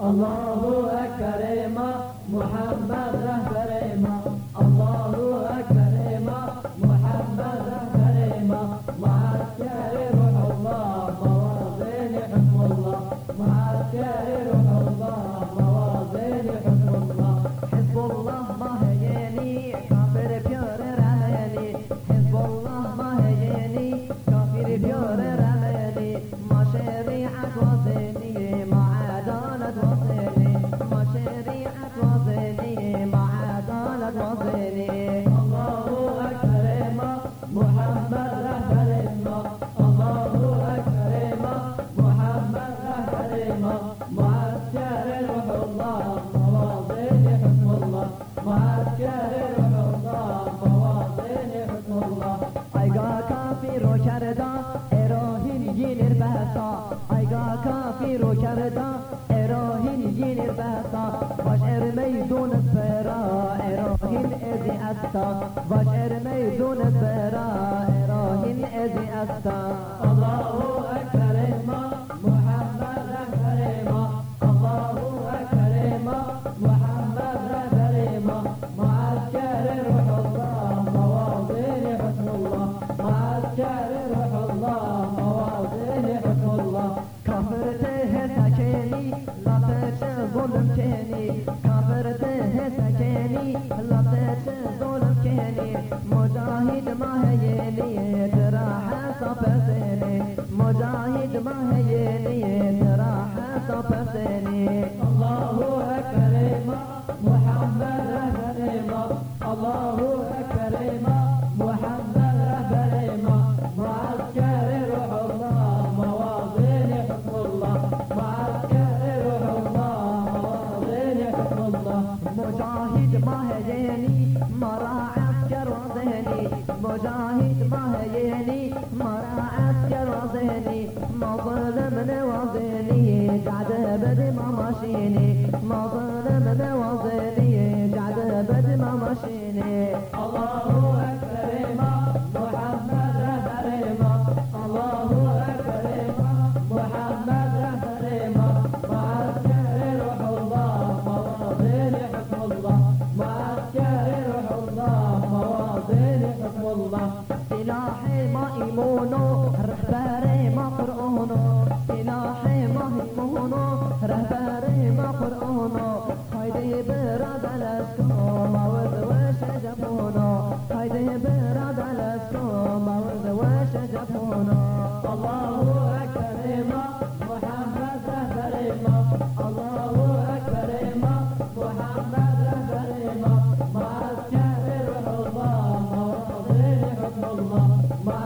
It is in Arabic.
الله أكرم محمد رهبري الجيل باتا بشعر ميدون السيرا إراهن إذي أتا بشعر ميدون السيرا إراهن إذي أتا مجاهد ما هي لي تراح صف زيني مجاهد ما هي لي تراح صف زيني الله أكبر محمد رسول الله الله ماشيني. ما ظلم ذا وظلي الله أكبر ما محمد أكبر الله أكبر ما محمد أكبر معسكر روح الله حكم الله. معسكر روح الله حكم الله. سلاحي الله اسمهنا رهبرينا قرآنا هيدي براد على السلام ورد وشجبونا هيدي براد على السلام ورد وشجبونا الله أكبر محمد رهبرينا الله أكبر محمد رهبرينا مع السير العظام وتضيع حكم الله مع